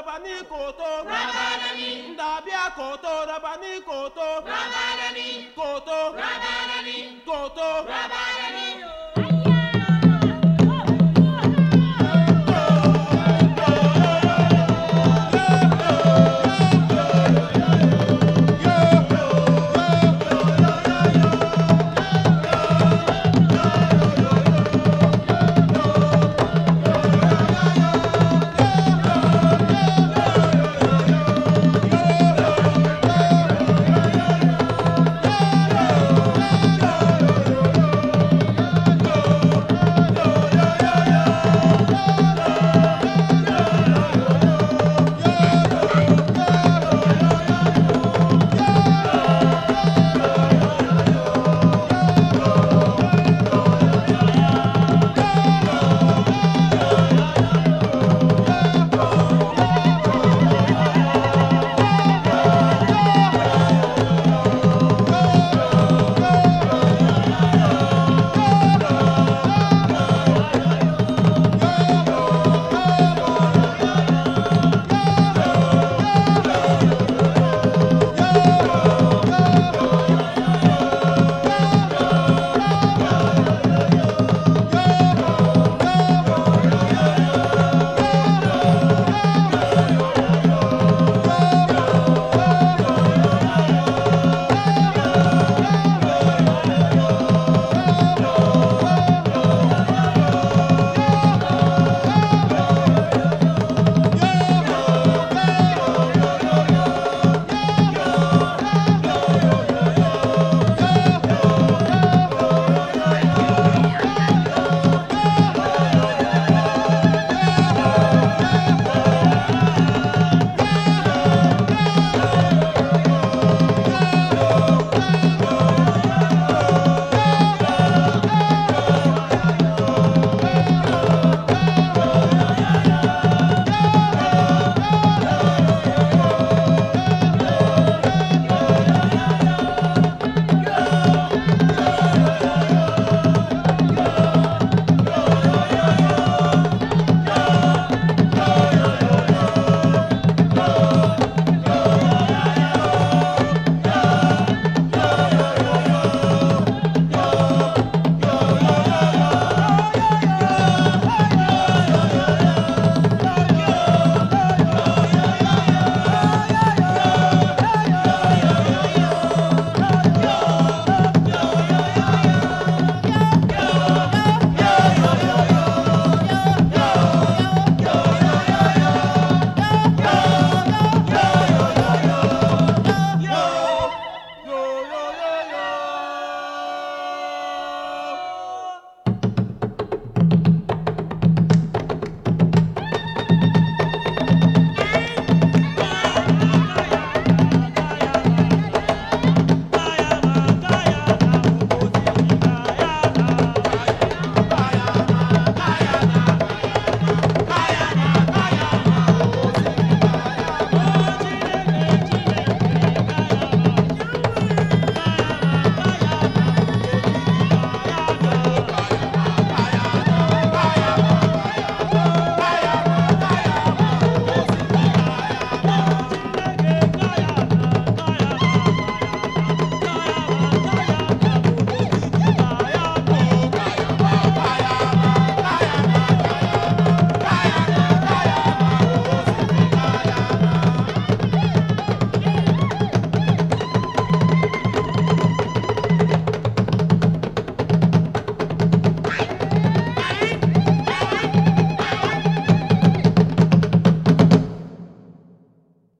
rabani koto. Rabani, dabia koto rabani koto. Rabani, koto. Rabani, koto. Rabani.